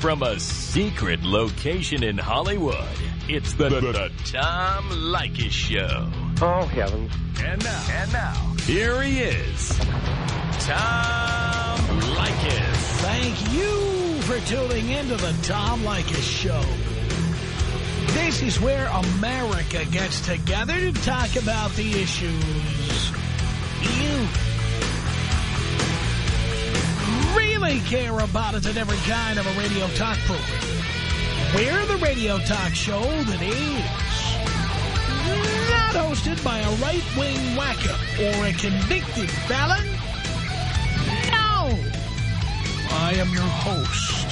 from a secret location in Hollywood, it's the, the, the Tom Leykis Show. Oh, heavens. And now, and now, here he is, Tom Leykis. Thank you for tuning into the Tom Leykis Show. This is where America gets together to talk about the issues you really care about. It's a different kind of a radio talk program. We're the radio talk show that is not hosted by a right-wing whacker or a convicted felon. No! I am your host.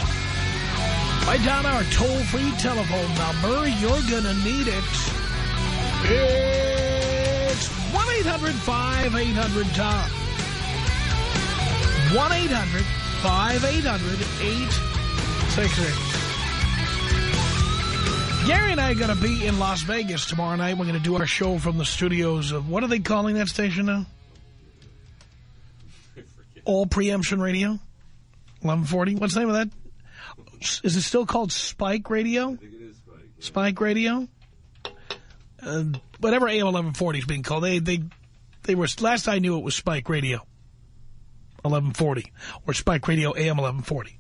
Write down our toll-free telephone number. You're going to need it. It's 1-800-5800-TOM. 1-800-5800-866. Gary and I are going to be in Las Vegas tomorrow night. We're going to do our show from the studios of, what are they calling that station now? All Preemption Radio? 1140? What's the name of that? Is it still called Spike Radio? I think it is Spike. Yeah. Spike Radio? Uh, whatever AM 1140 is being called. They, they, they were, last I knew it was Spike Radio. 1140 or Spike Radio AM 1140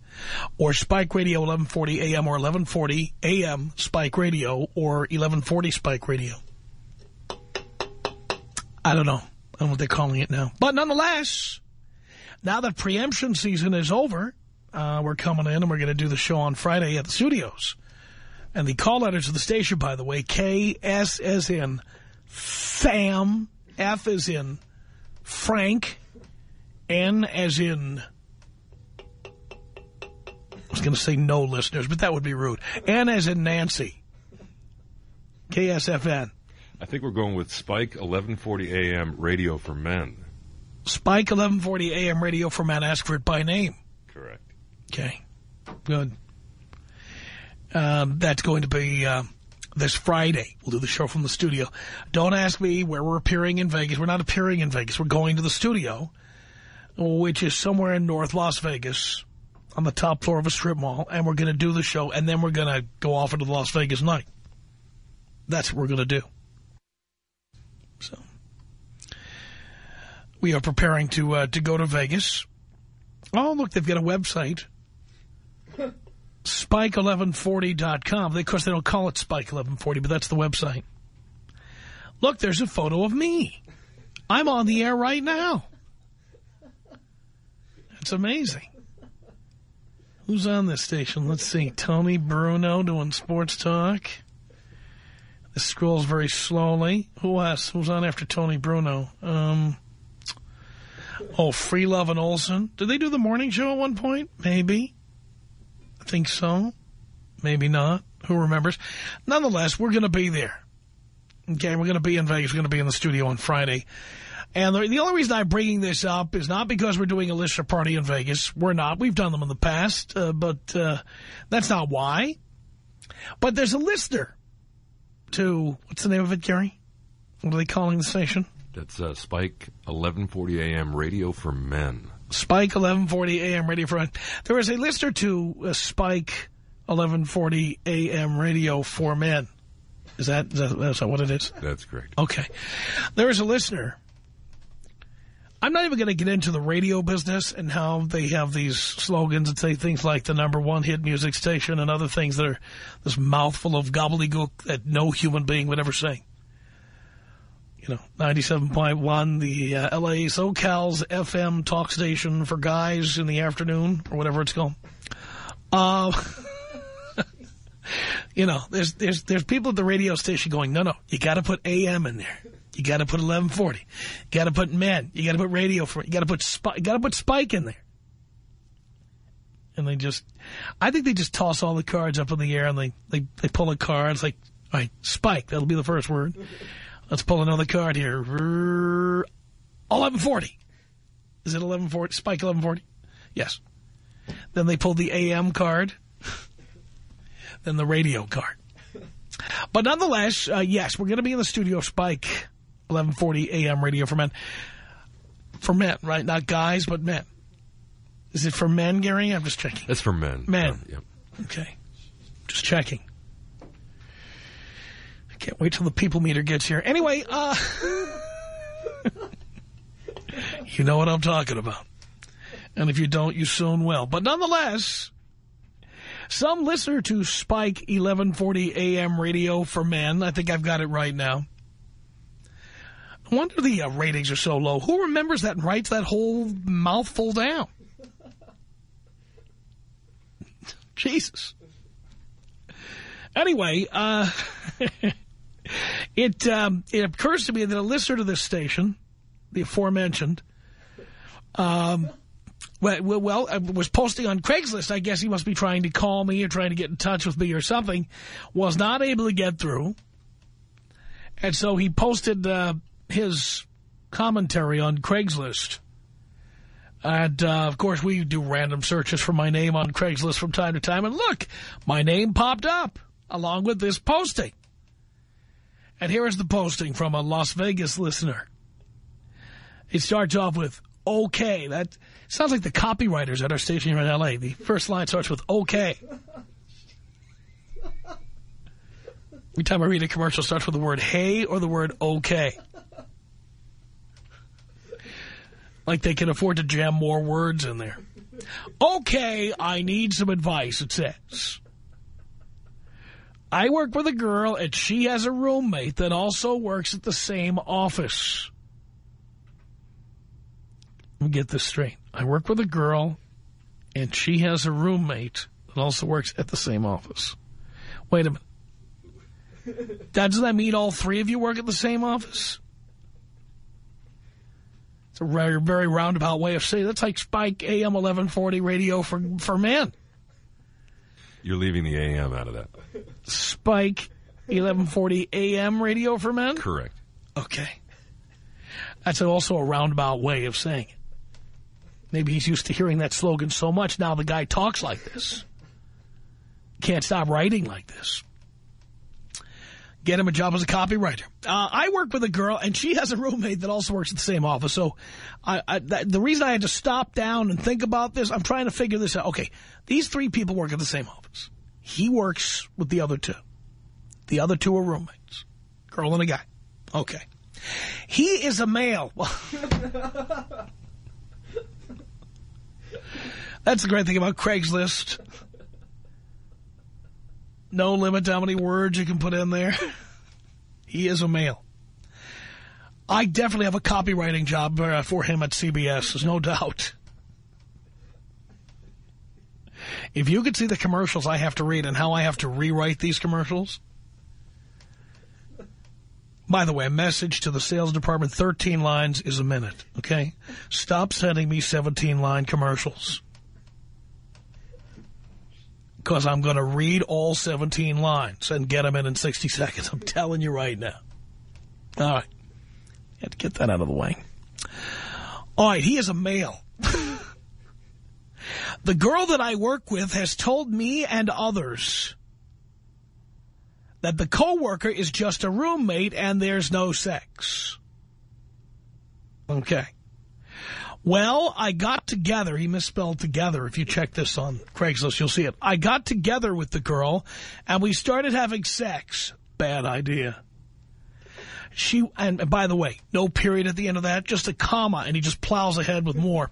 or Spike Radio 1140 AM or 1140 AM Spike Radio or 1140 Spike Radio. I don't know. I don't know what they're calling it now. But nonetheless, now that preemption season is over, uh, we're coming in and we're going to do the show on Friday at the studios. And the call letters to the station, by the way, K-S as in Sam, F as in Frank, N as in, I was going to say no listeners, but that would be rude. N as in Nancy. KSFN. I think we're going with Spike 1140 AM radio for men. Spike 1140 AM radio for men. Ask for it by name. Correct. Okay. Good. Um, that's going to be uh, this Friday. We'll do the show from the studio. Don't ask me where we're appearing in Vegas. We're not appearing in Vegas. We're going to the studio, which is somewhere in North Las Vegas on the top floor of a strip mall, and we're going to do the show, and then we're going to go off into the Las Vegas night. That's what we're going to do. So we are preparing to uh, to go to Vegas. Oh, look, they've got a website. Spike1140.com. Of course, they don't call it Spike1140, but that's the website. Look, there's a photo of me. I'm on the air right now. It's amazing. Who's on this station? Let's see. Tony Bruno doing sports talk. This scrolls very slowly. Who else? Who's on after Tony Bruno? Um... Oh, Free Love and Olson. Did they do the morning show at one point? Maybe. I think so. Maybe not. Who remembers? Nonetheless, we're going to be there. Okay, we're going to be in Vegas. We're going to be in the studio on Friday. And the, the only reason I'm bringing this up is not because we're doing a listener party in Vegas. We're not. We've done them in the past, uh, but uh, that's not why. But there's a listener to, what's the name of it, Gary? What are they calling the station? That's uh, Spike 1140 AM radio for men. Spike 1140 AM radio for men. There is a listener to uh, Spike 1140 AM radio for men. Is that, is that, is that what it is? That's correct. Okay. There is a listener. I'm not even going to get into the radio business and how they have these slogans that say things like the number one hit music station and other things that are this mouthful of gobbledygook that no human being would ever say you know, 97.1, the uh, L.A. SoCal's FM talk station for guys in the afternoon, or whatever it's called. Uh, you know, there's there's there's people at the radio station going, no, no, you got to put AM in there. You got to put 1140. You got to put men. You got to put radio for. You got to put Spike. You got to put Spike in there. And they just, I think they just toss all the cards up in the air and they they they pull a card. It's like, all right, Spike. That'll be the first word. Let's pull another card here. 1140. Is it 1140? Spike 1140? Yes. Then they pulled the AM card. then the radio card. But nonetheless, uh, yes, we're going to be in the studio Spike 1140 AM radio for men. For men, right? Not guys, but men. Is it for men, Gary? I'm just checking. It's for men. Men. Yep. Okay. Just checking. I can't wait till the people meter gets here. Anyway, uh... you know what I'm talking about. And if you don't, you soon will. But nonetheless, some listener to Spike 1140 AM radio for men, I think I've got it right now. Wonder the uh, ratings are so low. Who remembers that and writes that whole mouthful down? Jesus. Anyway, uh, it um, it occurs to me that a listener to this station, the aforementioned, um, well, well, I was posting on Craigslist. I guess he must be trying to call me or trying to get in touch with me or something. Was not able to get through. And so he posted uh, his commentary on Craigslist. And, uh, of course, we do random searches for my name on Craigslist from time to time. And look, my name popped up along with this posting. And here is the posting from a Las Vegas listener. It starts off with, okay. That sounds like the copywriters at our station here in L.A. The first line starts with, okay. Every time I read a commercial, starts with the word hey or the word okay. Like they can afford to jam more words in there. Okay, I need some advice, it says. I work with a girl and she has a roommate that also works at the same office. Let me get this straight. I work with a girl and she has a roommate that also works at the same office. Wait a minute. Doesn't that mean all three of you work at the same office? It's a very, very roundabout way of saying that's like Spike AM 1140 radio for, for men. You're leaving the AM out of that. Spike 1140 AM radio for men? Correct. Okay. That's also a roundabout way of saying it. Maybe he's used to hearing that slogan so much now the guy talks like this. Can't stop writing like this get him a job as a copywriter. Uh, I work with a girl, and she has a roommate that also works at the same office. So I, I, that, the reason I had to stop down and think about this, I'm trying to figure this out. Okay, these three people work at the same office. He works with the other two. The other two are roommates, girl and a guy. Okay. He is a male. That's the great thing about Craigslist. No limit how many words you can put in there. he is a male. I definitely have a copywriting job uh, for him at CBS. There's no doubt. If you could see the commercials I have to read and how I have to rewrite these commercials. By the way, a message to the sales department, 13 lines is a minute, okay? Stop sending me 17-line commercials because I'm going to read all 17 lines and get them in in 60 seconds. I'm telling you right now. All right. Had to get that out of the way. All right, he is a male. the girl that I work with has told me and others that the coworker is just a roommate and there's no sex. Okay. Well, I got together. He misspelled together. If you check this on Craigslist, you'll see it. I got together with the girl, and we started having sex. Bad idea. She, and by the way, no period at the end of that, just a comma, and he just plows ahead with more.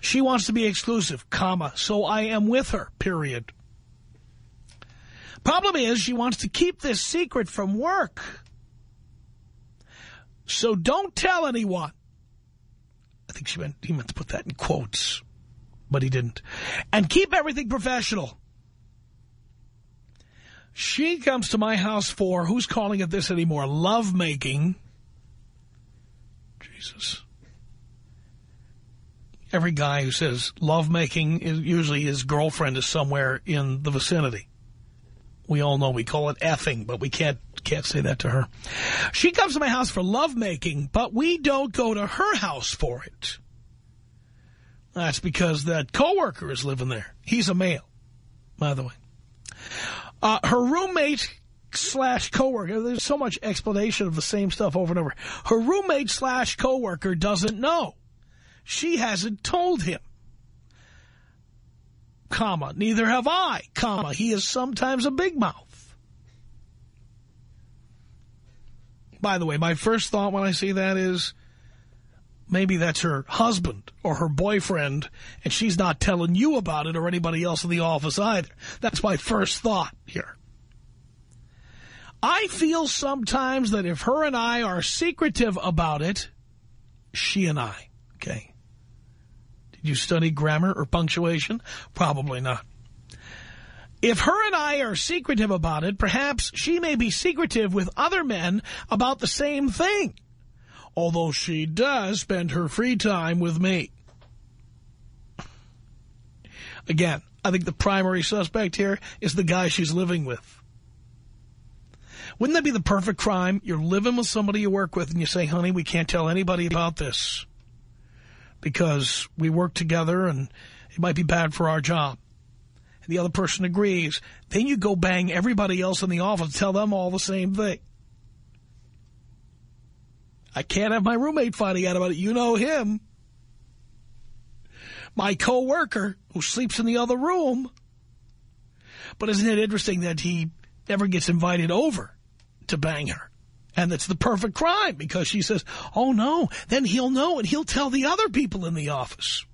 She wants to be exclusive, comma, so I am with her, period. Problem is, she wants to keep this secret from work. So don't tell anyone. I think she meant he meant to put that in quotes, but he didn't. And keep everything professional. She comes to my house for, who's calling it this anymore, lovemaking. Jesus. Every guy who says lovemaking, is usually his girlfriend is somewhere in the vicinity. We all know we call it effing, but we can't can't say that to her. She comes to my house for lovemaking, but we don't go to her house for it. That's because that coworker is living there. He's a male, by the way. Uh, her roommate slash coworker, there's so much explanation of the same stuff over and over. Her roommate slash coworker doesn't know. She hasn't told him. Comma, neither have I, comma, he is sometimes a big mouth. By the way, my first thought when I see that is maybe that's her husband or her boyfriend, and she's not telling you about it or anybody else in the office either. That's my first thought here. I feel sometimes that if her and I are secretive about it, she and I, okay? You study grammar or punctuation? Probably not. If her and I are secretive about it, perhaps she may be secretive with other men about the same thing. Although she does spend her free time with me. Again, I think the primary suspect here is the guy she's living with. Wouldn't that be the perfect crime? You're living with somebody you work with and you say, honey, we can't tell anybody about this because we work together and it might be bad for our job and the other person agrees, then you go bang everybody else in the office, tell them all the same thing. I can't have my roommate finding out about it. You know him. My coworker who sleeps in the other room. But isn't it interesting that he never gets invited over to bang her? And that's the perfect crime because she says, oh, no, then he'll know and he'll tell the other people in the office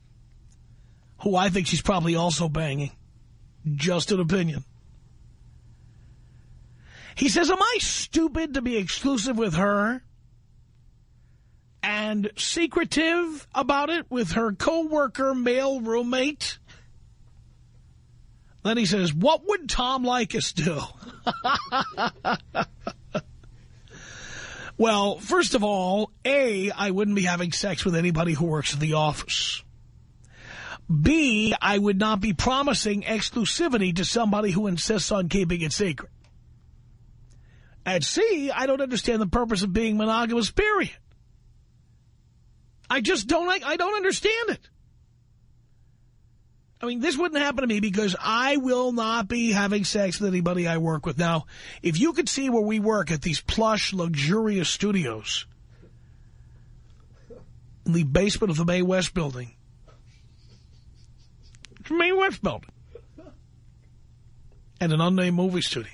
who I think she's probably also banging. Just an opinion. He says, am I stupid to be exclusive with her and secretive about it with her co-worker male roommate? Then he says, what would Tom Leykis do? well, first of all, A, I wouldn't be having sex with anybody who works at the office. B, I would not be promising exclusivity to somebody who insists on keeping it secret. And C, I don't understand the purpose of being monogamous, period. I just don't like, I don't understand it. I mean, this wouldn't happen to me because I will not be having sex with anybody I work with. Now, if you could see where we work at these plush, luxurious studios in the basement of the Mae West building, It's Mae West building. And an unnamed movie studio.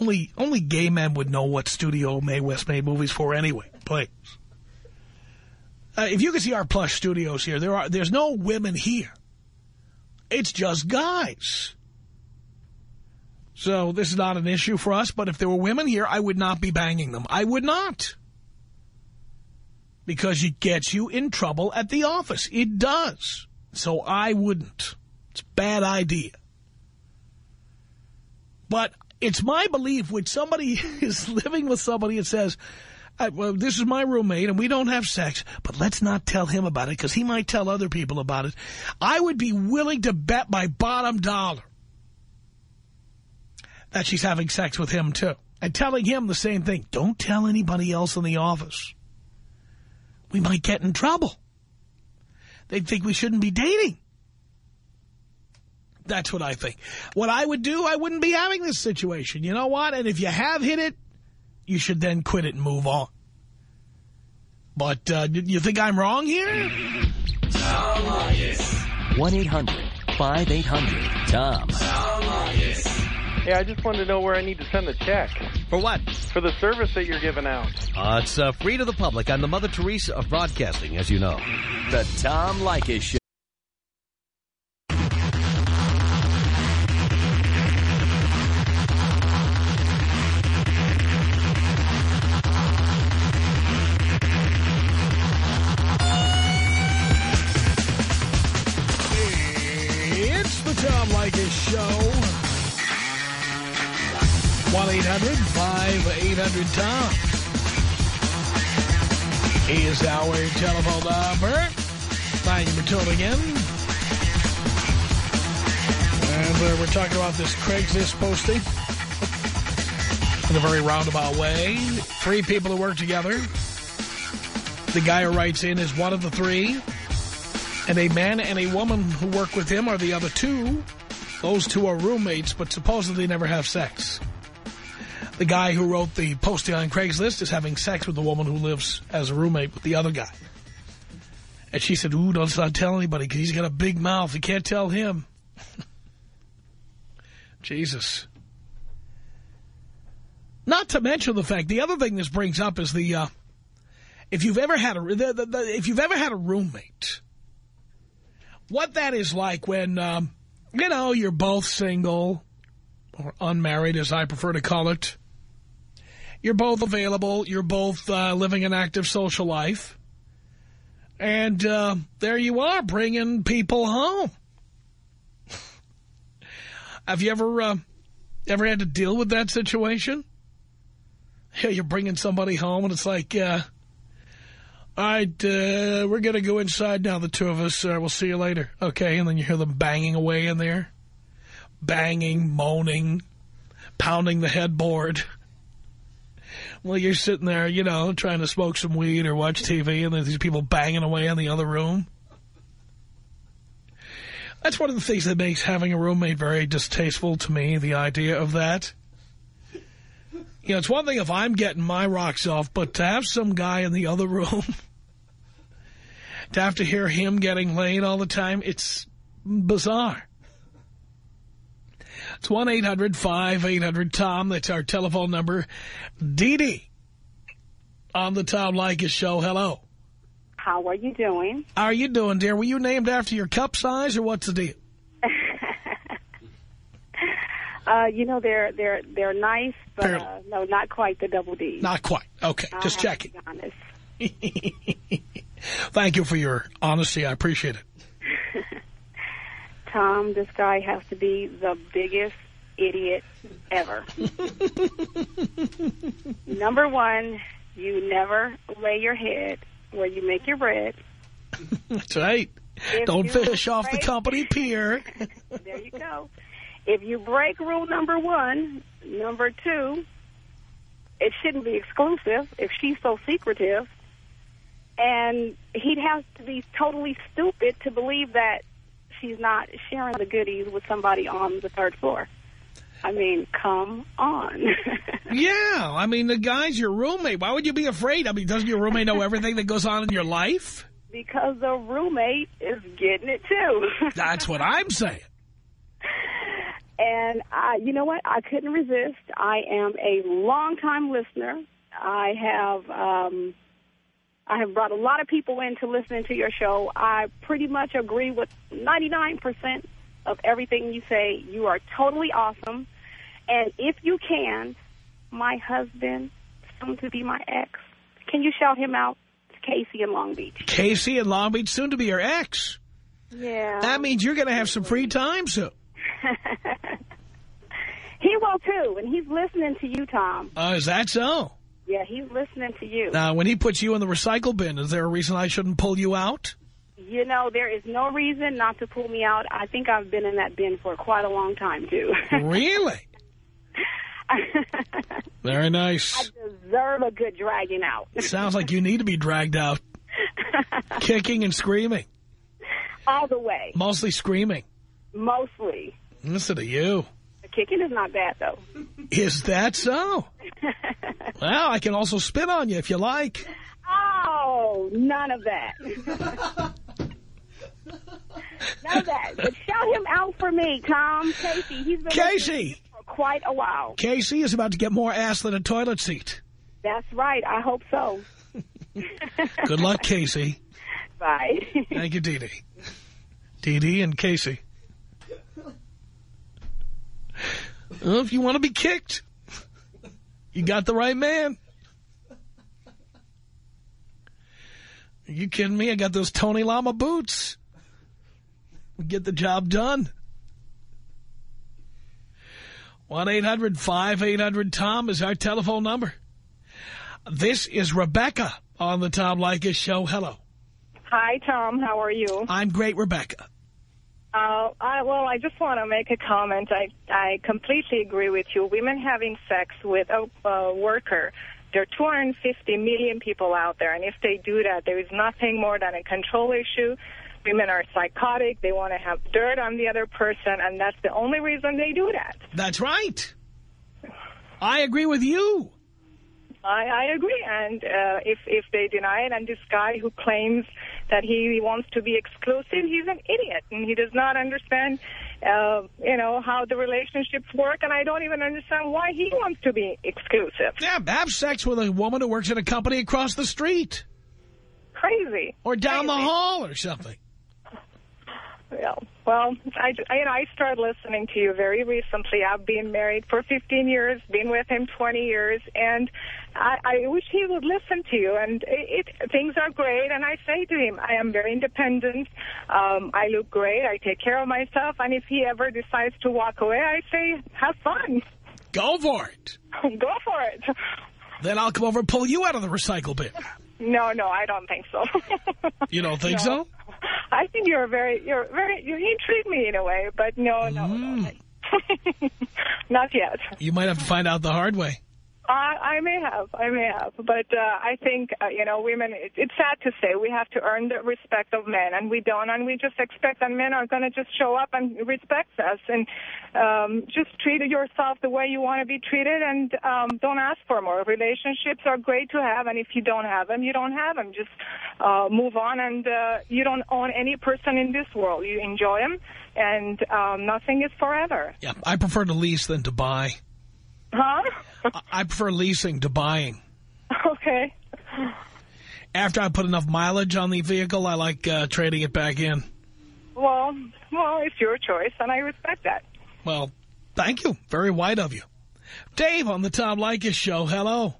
Only only gay men would know what studio Mae West made movies for anyway. Please. Uh, if you can see our plush studios here, there are there's no women here. It's just guys. So this is not an issue for us, but if there were women here, I would not be banging them. I would not because it gets you in trouble at the office. It does. So I wouldn't. It's a bad idea. But it's my belief when somebody is living with somebody and says, well, this is my roommate and we don't have sex, but let's not tell him about it because he might tell other people about it. I would be willing to bet my bottom dollar that she's having sex with him too. And telling him the same thing. Don't tell anybody else in the office we might get in trouble. They'd think we shouldn't be dating. That's what I think. What I would do, I wouldn't be having this situation. You know what? And if you have hit it, you should then quit it and move on. But uh, you think I'm wrong here? 1-800-5800-TOM. Hey, I just wanted to know where I need to send the check. For what? For the service that you're giving out. Uh, it's uh, free to the public. I'm the Mother Teresa of broadcasting, as you know. The Tom Leykis Show. Posting in a very roundabout way. Three people who work together. The guy who writes in is one of the three. And a man and a woman who work with him are the other two. Those two are roommates, but supposedly never have sex. The guy who wrote the posting on Craigslist is having sex with the woman who lives as a roommate with the other guy. And she said, ooh, don't tell anybody because he's got a big mouth. You can't tell him. Jesus. Not to mention the fact, the other thing this brings up is the, uh, if you've ever had a, the, the, the, if you've ever had a roommate, what that is like when, um, you know, you're both single or unmarried, as I prefer to call it. You're both available. You're both uh, living an active social life. And uh, there you are, bringing people home. Have you ever uh, ever had to deal with that situation? Yeah, you're bringing somebody home, and it's like, uh, all right, uh, we're going to go inside now, the two of us. Uh, we'll see you later. Okay, and then you hear them banging away in there. Banging, moaning, pounding the headboard. Well, you're sitting there, you know, trying to smoke some weed or watch TV, and there's these people banging away in the other room. That's one of the things that makes having a roommate very distasteful to me, the idea of that. You know, it's one thing if I'm getting my rocks off, but to have some guy in the other room, to have to hear him getting laid all the time, it's bizarre. It's 1-800-5800-TOM. That's our telephone number. Dee Dee on the Tom Leykis show. Hello. How are you doing? How are you doing, dear? Were you named after your cup size or what's the deal? uh, you know, they're they're they're nice, but uh, no, not quite the double D. Not quite. Okay, I just checking. Thank you for your honesty. I appreciate it. Tom, this guy has to be the biggest idiot ever. Number one, you never lay your head where you make your bread. That's right. If Don't fish off the company pier. There you go. If you break rule number one, number two, it shouldn't be exclusive if she's so secretive. And he'd have to be totally stupid to believe that she's not sharing the goodies with somebody on the third floor. I mean, come on. Yeah, I mean, the guy's your roommate. Why would you be afraid? I mean, doesn't your roommate know everything that goes on in your life? because the roommate is getting it too. That's what I'm saying. And I, you know what? I couldn't resist. I am a longtime listener. I have, um, I have brought a lot of people into listening to your show. I pretty much agree with 99% of everything you say. You are totally awesome. And if you can, my husband, soon to be my ex, can you shout him out? It's Casey in Long Beach. Casey in Long Beach, soon to be your ex. Yeah. That means you're going to have some free time soon. he will too, and he's listening to you, Tom. Uh, is that so? Yeah, he's listening to you. Now, when he puts you in the recycle bin, is there a reason I shouldn't pull you out? You know, there is no reason not to pull me out. I think I've been in that bin for quite a long time, too. Really? Very nice. I deserve a good dragging out. Sounds like you need to be dragged out. Kicking and screaming. All the way, Mostly screaming. mostly. Listen to you. The kicking is not bad, though. Is that so? Well, I can also spit on you if you like. oh, none of that. Of that. But shout him out for me, Tom. Casey, he's been Casey! for quite a while. Casey is about to get more ass than a toilet seat. That's right. I hope so. Good luck, Casey. Bye. Thank you, Dee Dee. Dee Dee and Casey. Well, if you want to be kicked, you got the right man. Are you kidding me? I got those Tony Lama boots. Get the job done. 1-800-5800-TOM is our telephone number. This is Rebecca on the Tom Leykis show. Hello. Hi, Tom. How are you? I'm great, Rebecca. Uh, I, well, I just want to make a comment. I, I completely agree with you. Women having sex with a uh, worker, there are 250 million people out there, and if they do that, there is nothing more than a control issue. Women are psychotic. They want to have dirt on the other person, and that's the only reason they do that. That's right. I agree with you. I, I agree. And uh, if if they deny it, and this guy who claims that he wants to be exclusive, he's an idiot, and he does not understand, uh, you know, how the relationships work. And I don't even understand why he wants to be exclusive. Yeah, have sex with a woman who works at a company across the street. Crazy. Or down Crazy. the hall or something. Yeah. Well, I, I, you know, I started listening to you very recently. I've been married for 15 years, been with him 20 years, and I, I wish he would listen to you. And it, it, things are great, and I say to him, I am very independent. Um, I look great. I take care of myself. And if he ever decides to walk away, I say, have fun. Go for it. Go for it. Then I'll come over and pull you out of the recycle bin. No, no, I don't think so. You don't think No. so? I think you're very, you're very, you intrigue me in a way, but no, no, Mm. no. Not yet. You might have to find out the hard way. I, I may have, I may have, but uh, I think uh, you know, women. It, it's sad to say we have to earn the respect of men, and we don't, and we just expect that men are going to just show up and respect us, and um, just treat yourself the way you want to be treated, and um, don't ask for more. Relationships are great to have, and if you don't have them, you don't have them. Just uh, move on, and uh, you don't own any person in this world. You enjoy them, and um, nothing is forever. Yeah, I prefer to lease than to buy. Huh? I- I prefer leasing to buying. okay. After I put enough mileage on the vehicle, I like uh, trading it back in. Well, well, it's your choice, and I respect that. Well, thank you. Very white of you. Dave on the Tom Leykis show. Hello.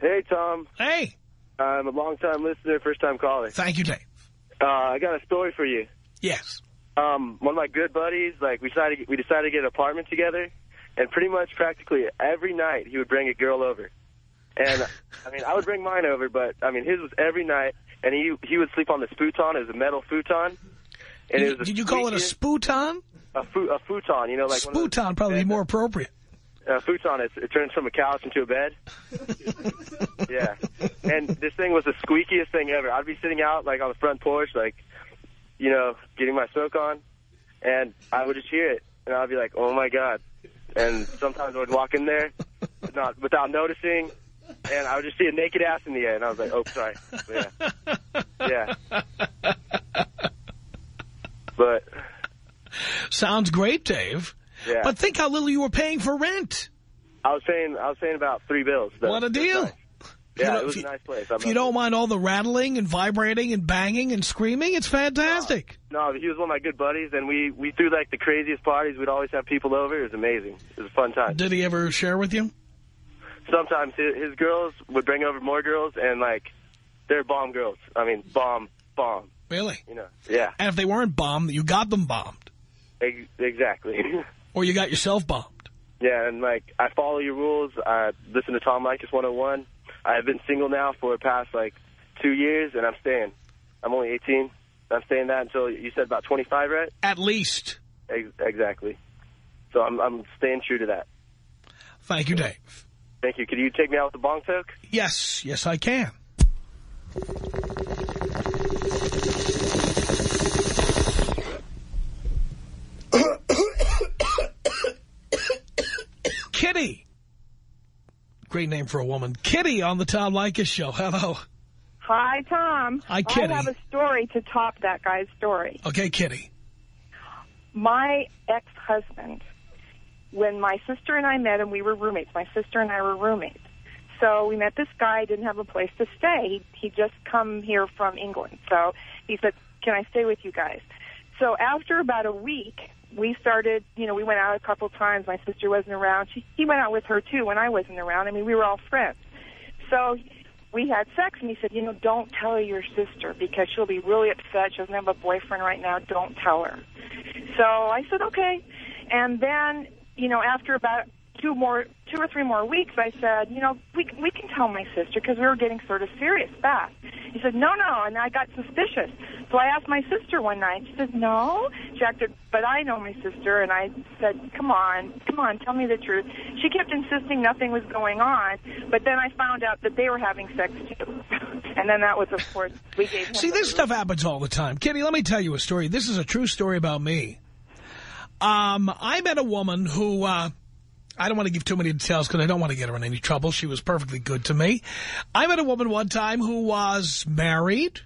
Hey, Tom. Hey. I'm a long-time listener, first-time caller. Thank you, Dave. Uh, I got a story for you. Yes. Um, one of my good buddies, like we decided we decided to get an apartment together, and pretty much practically every night he would bring a girl over. And I mean, I would bring mine over, but I mean, his was every night, and he he would sleep on this futon. It was a metal futon. And it was Did you call it a sputon? a, fu a futon? You know, like one of those- Sputon probably be more appropriate. A futon. It, it turns from a couch into a bed. yeah. And this thing was the squeakiest thing ever. I'd be sitting out, like, on the front porch, like, you know, getting my smoke on, and I would just hear it, and I'd be like, oh, my God. And sometimes I would walk in there not without noticing, and I would just see a naked ass in the air, and I was like, oh, sorry. Yeah. Yeah. But, Sounds great, Dave. yeah. But think how little you were paying for rent. I was paying, I was paying about three bills. though. What a deal. Yeah, know, it was if a you- nice place. If you don't mind all the rattling and vibrating and banging and screaming, it's fantastic. No, he was one of my good buddies, and we, we threw, like, the craziest parties. We'd always have people over. It was amazing. It was a fun time. Did he ever share with you? Sometimes his, his girls would bring over more girls, and, like, they're bomb girls. I mean, bomb, bomb, Really? you know. Yeah, And if they weren't bombed, you got them bombed. exactly. Or you got yourself bombed. yeah, and, like, I follow your rules. I listen to Tom Leykis 101. I've been single now for the past, like, two years, and I'm staying. I'm only 18. I'm staying that until, you said about 25, right? At least. Ex exactly. So I'm, I'm staying true to that. Thank you, Dave. Thank you. Could you take me out with the bong toke? Yes, yes, I can. Kitty. Great name for a woman. Kitty on the Tom Leykis show. Hello. Hi, Tom. Hi, Kitty. I have a story to top that guy's story. Okay, Kitty. My ex-husband, when my sister and I met him, we were roommates. My sister and I were roommates. So we met this guy, didn't have a place to stay. He he just come here from England. So he said, "Can I stay with you guys?" So after about a week, we started, you know, we went out a couple times. My sister wasn't around. She, he went out with her too when I wasn't around. I mean, we were all friends. So we had sex, and he said, you know, don't tell your sister because she'll be really upset. She doesn't have a boyfriend right now. Don't tell her. So I said, okay. And then, you know, after about two more, two or three more weeks, I said, you know, we we can tell my sister because we were getting sort of serious fast. He said, no, no, and I got suspicious. So I asked my sister one night. She said, no. She acted, but I know my sister, and I said, come on, come on, tell me the truth. She kept insisting nothing was going on, but then I found out that they were having sex too. and then that was, of course, we gave See, this stuff happens all the time. Kitty, let me tell you a story. This is a true story about me. Um, I met a woman who, uh, I don't want to give too many details because I don't want to get her in any trouble. She was perfectly good to me. I met a woman one time who was married,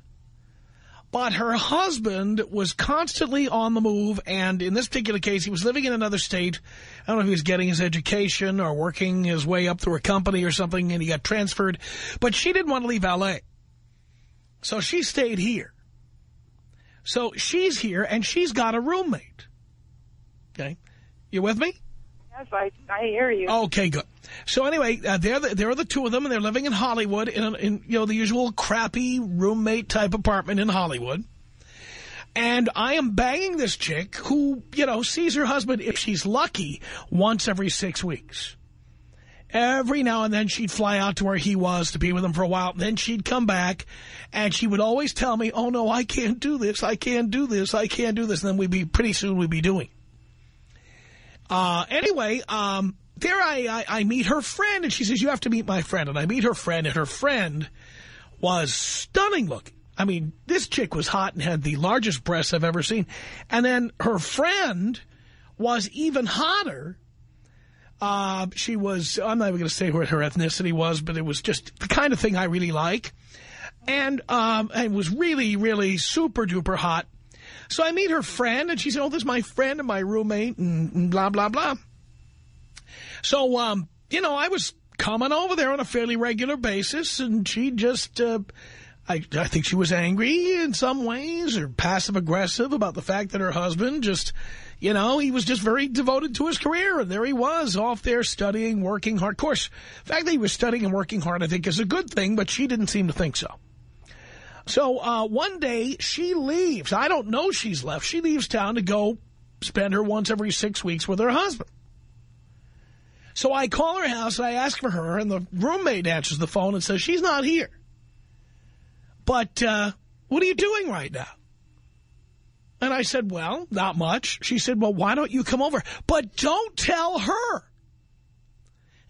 but her husband was constantly on the move, and in this particular case, he was living in another state. I don't know if he was getting his education or working his way up through a company or something, and he got transferred. But she didn't want to leave L.A., so she stayed here. So she's here, and she's got a roommate. Okay? You with me? Yes, I, I hear you. Okay, good. So anyway, uh, the, there are the two of them, and they're living in Hollywood in, a, in you know the usual crappy roommate type apartment in Hollywood. And I am banging this chick who, you know, sees her husband, if she's lucky, once every six weeks. Every now and then she'd fly out to where he was to be with him for a while. Then she'd come back and she would always tell me, oh, no, I can't do this. I can't do this. I can't do this. And then we'd be, pretty soon we'd be doing. Uh, anyway, um, there I, I, I meet her friend and she says, you have to meet my friend. And I meet her friend and her friend was stunning looking. I mean, this chick was hot and had the largest breasts I've ever seen. And then her friend was even hotter uh, she was, I'm not even going to say what her ethnicity was, but it was just the kind of thing I really like. And um, it was really, really super duper hot. So I meet her friend, and she said, oh, this is my friend and my roommate, and, blah, blah, blah. So, um, you know, I was coming over there on a fairly regular basis, and she just, uh, I, I think she was angry in some ways, or passive-aggressive about the fact that her husband just you know, he was just very devoted to his career, and there he was off there studying, working hard. Of course, the fact that he was studying and working hard, I think, is a good thing, but she didn't seem to think so. So uh, one day, she leaves. I don't know she's left. She leaves town to go spend her once every six weeks with her husband. So I call her house, and I ask for her, and the roommate answers the phone and says, she's not here. But uh, what are you doing right now? And I said, well, not much. She said, well, why don't you come over? But don't tell her.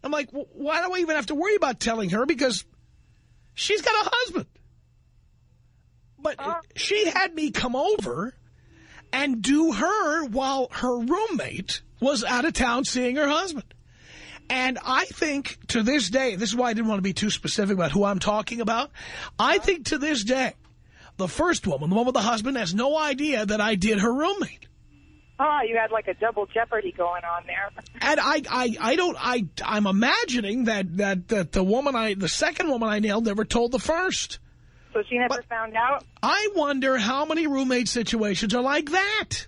I'm like, why do I even have to worry about telling her? Because she's got a husband. But uh. she had me come over and do her while her roommate was out of town seeing her husband. And I think to this day, this is why I didn't want to be too specific about who I'm talking about. I think to this day, the first woman, the one with the husband, has no idea that I did her roommate. Oh, you had like a double jeopardy going on there. And I, I, I don't, I, I'm imagining that, that, that the woman I, the second woman I nailed never told the first. So she never but found out? I wonder how many roommate situations are like that.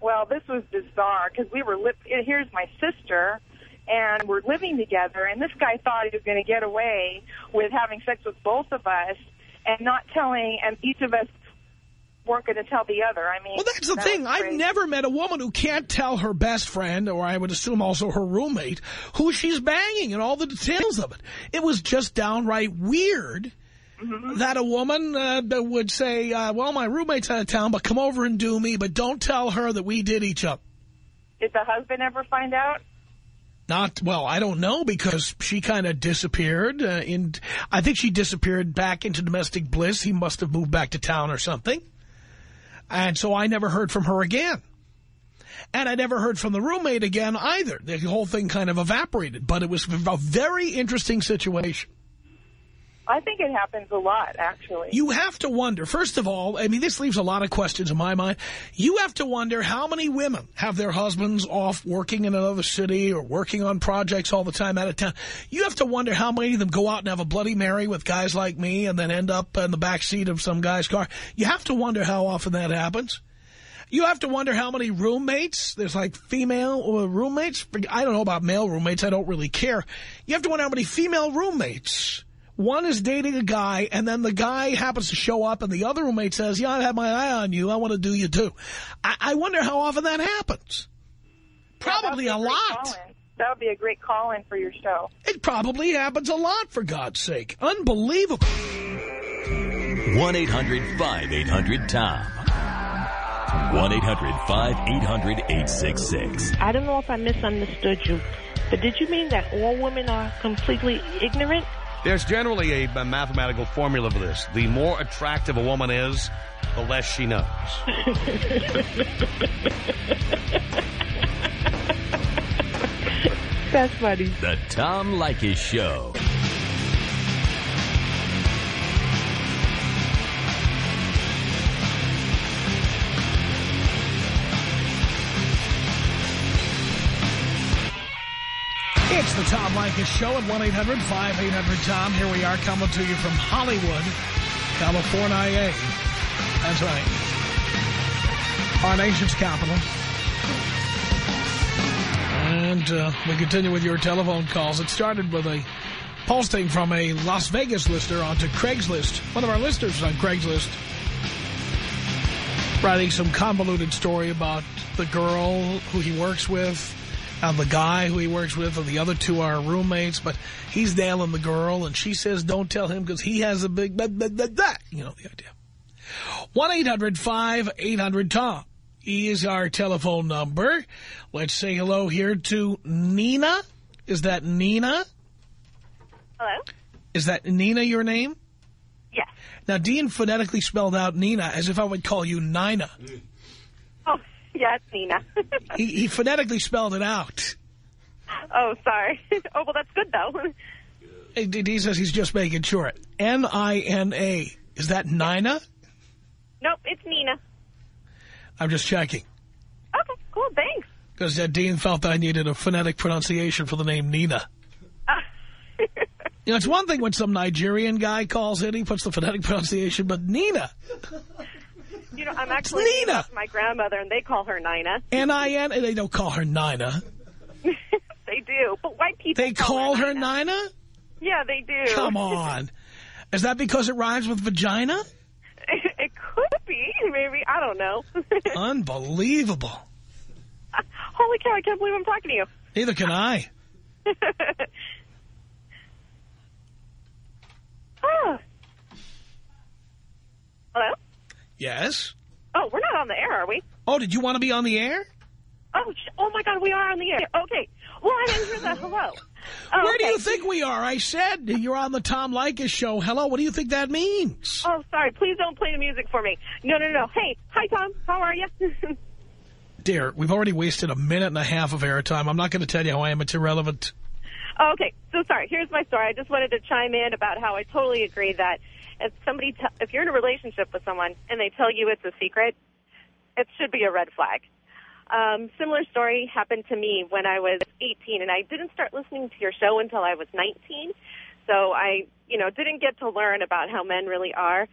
Well, this was bizarre because we were, here's my sister, and we're living together, and this guy thought he was going to get away with having sex with both of us, and not telling, and each of us weren't going to tell the other. I mean, well, that's the that thing. I've never met a woman who can't tell her best friend, or I would assume also her roommate, who she's banging and all the details of it. It was just downright weird. That a woman uh, would say, uh, well, my roommate's out of town, but come over and do me, but don't tell her that we did each other. Did the husband ever find out? Not, well, I don't know because she kind of disappeared. Uh, in, I think she disappeared back into domestic bliss. He must have moved back to town or something. And so I never heard from her again. And I never heard from the roommate again either. The whole thing kind of evaporated. But it was a very interesting situation. I think it happens a lot, actually. You have to wonder, first of all, I mean, this leaves a lot of questions in my mind. You have to wonder how many women have their husbands off working in another city or working on projects all the time out of town. You have to wonder how many of them go out and have a Bloody Mary with guys like me and then end up in the back seat of some guy's car. You have to wonder how often that happens. You have to wonder how many roommates, there's like female uh, roommates. I don't know about male roommates. I don't really care. You have to wonder how many female roommates one is dating a guy, and then the guy happens to show up, and the other roommate says, yeah, I have my eye on you. I want to do you, too. I, I wonder how often that happens. Probably yeah, a, a lot. That would be a great call-in for your show. It probably happens a lot, for God's sake. Unbelievable. 1-800-5800-TOM. 1-800-5800-866. I don't know if I misunderstood you, but did you mean that all women are completely ignorant? There's generally a, a, mathematical formula for this. The more attractive a woman is, the less she knows. That's funny. The Tom Leykis Show. It's the Tom Leykis Show at 1-800-5800-TOM. Here we are coming to you from Hollywood, California. That's right. Our nation's capital. And uh, we continue with your telephone calls. It started with a posting from a Las Vegas listener onto Craigslist. One of our listeners on Craigslist writing some convoluted story about the girl who he works with and the guy who he works with, and the other two are roommates, but he's nailing the girl, and she says don't tell him because he has a big... Blah, blah, blah, blah. You know the idea. 1-800-5800-TOM is our telephone number. Let's say hello here to Nina. Is that Nina? Hello? Is that Nina your name? Yes. Now, Dean phonetically spelled out Nina as if I would call you Nina. Oh, yeah, it's Nina. he, he phonetically spelled it out. oh, sorry. oh, well, that's good, though. Dean says he's just making sure. N-I-N-A. Is that Nina? Nope, it's Nina. I'm just checking. Okay, cool, thanks. Because uh, Dean felt I needed a phonetic pronunciation for the name Nina. you know, it's one thing when some Nigerian guy calls in, he puts the phonetic pronunciation, but Nina. You know, I'm actually Nina. my grandmother, and they call her Nina. N-I-N, they don't call her Nina. they do, but white people They call her Nina. Nina? Yeah, they do. Come on. Is that because it rhymes with vagina? it could be, maybe. I don't know. Unbelievable. Holy cow, I can't believe I'm talking to you. Neither can I. Ah. Hello? Yes? Oh, we're not on the air, are we? Oh, did you want to be on the air? Oh, oh my God, we are on the air. Okay. Well, I didn't hear that hello. Oh, Where do you think we are? I said you're on the Tom Leykis show. Hello, what do you think that means? Oh, sorry. Please don't play the music for me. No, no, no. Hey, hi, Tom. How are you? Dear, we've already wasted a minute and a half of airtime. I'm not going to tell you how I am. It's irrelevant. okay. So sorry. Here's my story. I just wanted to chime in about how I totally agree that if somebody, t if you're in a relationship with someone and they tell you it's a secret, it should be a red flag. Um, similar story happened to me when I was 18, and I didn't start listening to your show until I was 19. So I, you know, didn't get to learn about how men really are.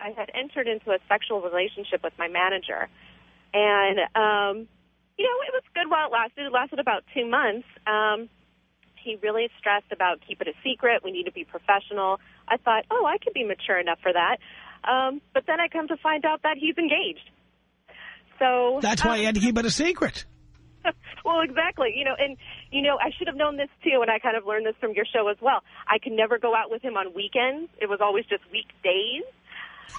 I had entered into a sexual relationship with my manager, and um, you know, it was good while it lasted. It lasted about two months. Um, he really stressed about keep it a secret. We need to be professional. I thought, oh, I could be mature enough for that. Um, but then I come to find out that he's engaged. So That's why um, you had to keep it a secret. well, exactly. You know, and you know, I should have known this too, and I kind of learned this from your show as well. I could never go out with him on weekends. It was always just weekdays.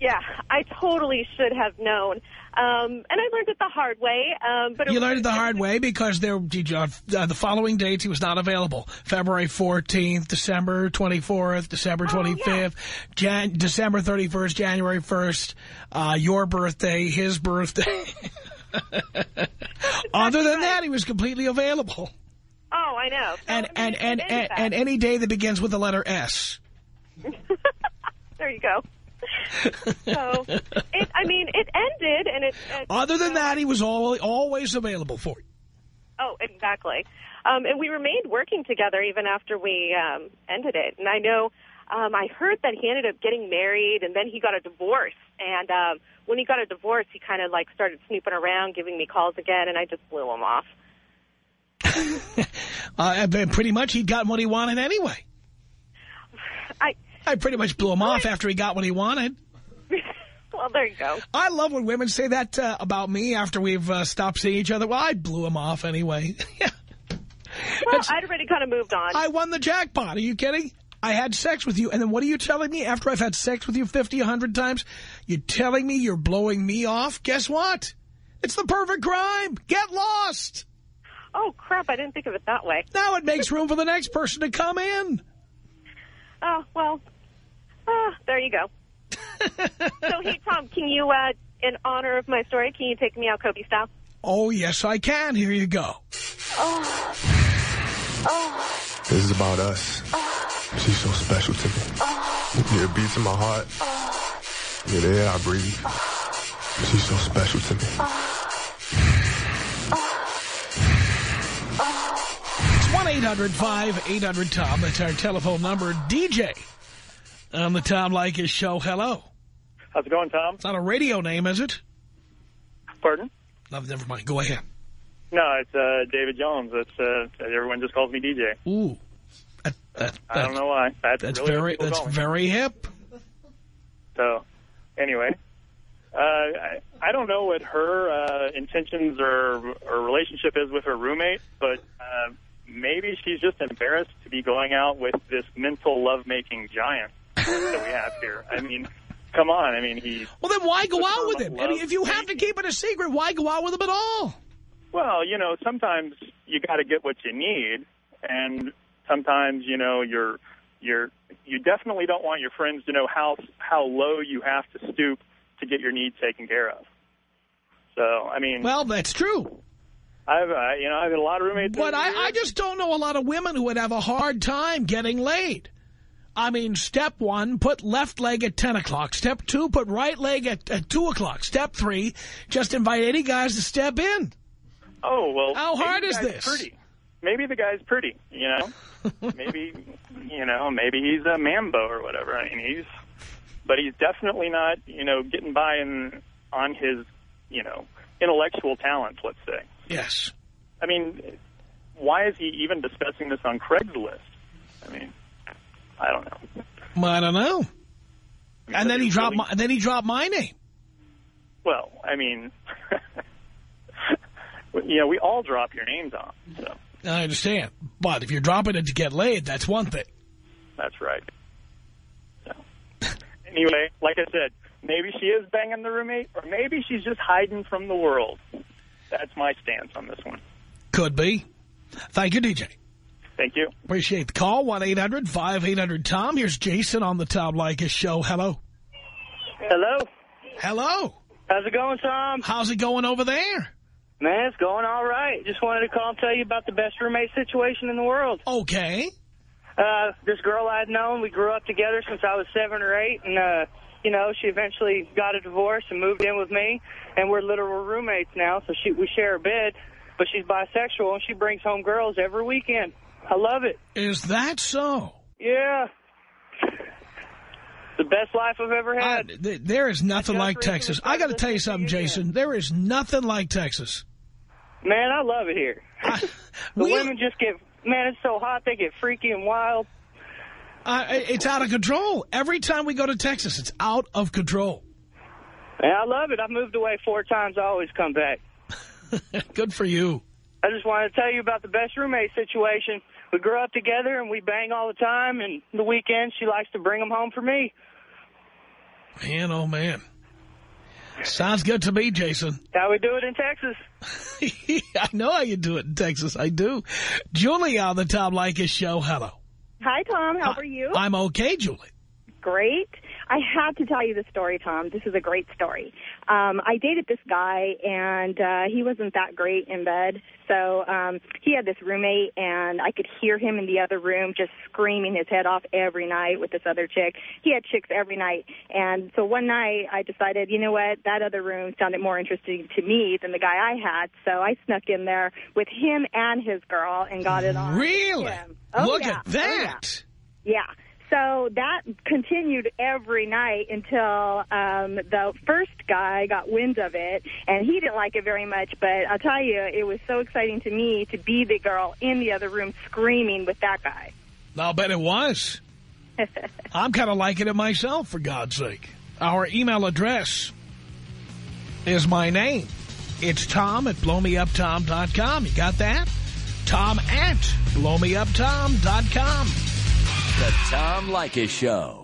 Yeah, I totally should have known. Um, and I learned it the hard way. Um, but You learned it the hard way because there, uh, the following dates he was not available. February 14th, December 24th, December Oh, 25th, Jan December 31st, January 1st, uh, your birthday, his birthday. Other than that, he was completely available. Oh, I know. So, And, I and, mean, and, and, and any day that begins with the letter S. there you go. so, it, I mean, it ended, and it. it Other than that, he was al always available for you. Oh, exactly. Um, and we remained working together even after we um, ended it. And I know um, I heard that he ended up getting married, and then he got a divorce. And um, when he got a divorce, he kind of like started snooping around, giving me calls again, and I just blew him off. Uh, and pretty much he'd gotten what he wanted anyway. I I pretty much blew him off after he got what he wanted. well, there you go. I love when women say that uh, about me after we've uh, stopped seeing each other. Well, I blew him off anyway. yeah. Well, I'd already kind of moved on. I won the jackpot. Are you kidding? I had sex with you, and then what are you telling me after I've had sex with you 50, 100 times? You're telling me you're blowing me off? Guess what? It's the perfect crime. Get lost. Oh, crap, I didn't think of it that way. Now it makes room for the next person to come in. Oh, well, ah, there you go. so, hey, Tom, can you, uh, in honor of my story, can you take me out Kobe style? Oh, yes, I can. Here you go. Oh. Oh. This is about us. She's so special to me. Yeah, it beats in my heart. Yeah, the air I breathe. She's so special to me. 1-800-5800-TOM. That's our telephone number. DJ on the Tom Leykis show. Hello. How's it going, Tom? It's not a radio name, is it? Pardon? No, never mind. Go ahead. No, it's uh, David Jones. It's uh, everyone just calls me DJ. Ooh. That, that, I don't know why. That's, That's really very that's very hip. So, anyway, uh, I, I don't know what her uh, intentions or, or relationship is with her roommate, but uh, maybe she's just embarrassed to be going out with this mental lovemaking giant that we have here. I mean, come on. I mean, he. Well, then why go out with him? I mean, if you have to keep it a secret, why go out with him at all? Well, you know, sometimes you got to get what you need, and sometimes you know you're you're you definitely don't want your friends to know how how low you have to stoop to get your needs taken care of. So, I mean, Well, that's true. I've uh, you know I've had a lot of roommates. But I, I just don't know a lot of women who would have a hard time getting laid. I mean, step one, put left leg at 10 o'clock. Step two, put right leg at, at 2 o'clock. Step three, just invite any guys to step in. Oh well, How hard is this? Pretty. Maybe the guy's pretty. You know, maybe you know maybe he's a mambo or whatever. I mean, he's but he's definitely not you know getting by in, on his you know intellectual talents. Let's say. Yes. I mean, why is he even discussing this on Craigslist? I mean, I don't know. I don't know. And then he dropped my, and then he dropped my name. Well, I mean, you know, we all drop your names on, so I understand. But if you're dropping it to get laid, that's one thing. that's right. So, anyway, like I said, maybe she is banging the roommate, or maybe she's just hiding from the world. That's my stance on this one. Could be. Thank you, DJ. Thank you. Appreciate the call. 1-800-5800-TOM. Here's Jason on the Tom Leykis show. Hello. Hello. Hello. How's it going, Tom? How's it going over there? Man, it's going all right. Just wanted to call and tell you about the best roommate situation in the world. Okay. Uh, this girl I'd known, we grew up together since I was seven or eight, and, uh, you know, she eventually got a divorce and moved in with me, and we're literal roommates now, so she, we share a bed, but she's bisexual, and she brings home girls every weekend. I love it. Is that so? Yeah. The best life I've ever I, had. th there is nothing like Texas. I got to tell you something, Jason. There is nothing like Texas. Man, I love it here. the women just get, man, it's so hot, they get freaky and wild. Uh, it's out of control. Every time we go to Texas, it's out of control. Man, I love it. I've moved away four times. I always come back. Good for you. I just wanted to tell you about the best roommate situation. We grew up together and we bang all the time, and the weekends she likes to bring them home for me. Man, oh, man. Sounds good to me, Jason. How we do it in Texas. I know how you do it in Texas. I do. Julie on the Tom Leykis show. Hello. Hi, Tom. How are you? I'm okay, Julie. Great. I have to tell you the story, Tom. This is a great story. Um, I dated this guy, and uh, he wasn't that great in bed. So um, he had this roommate, and I could hear him in the other room just screaming his head off every night with this other chick. He had chicks every night. And so one night I decided, you know what, that other room sounded more interesting to me than the guy I had. So I snuck in there with him and his girl and got it on. Really? Oh, Look yeah. at Oh, yeah. that. Yeah. So that continued every night until um, the first guy got wind of it, and he didn't like it very much. But I'll tell you, it was so exciting to me to be the girl in the other room screaming with that guy. I'll bet it was. I'm kind of liking it myself, for God's sake. Our email address is my name. It's Tom at blowmeuptom.com. You got that? Tom at blowmeuptom.com. The Tom Leykis Show.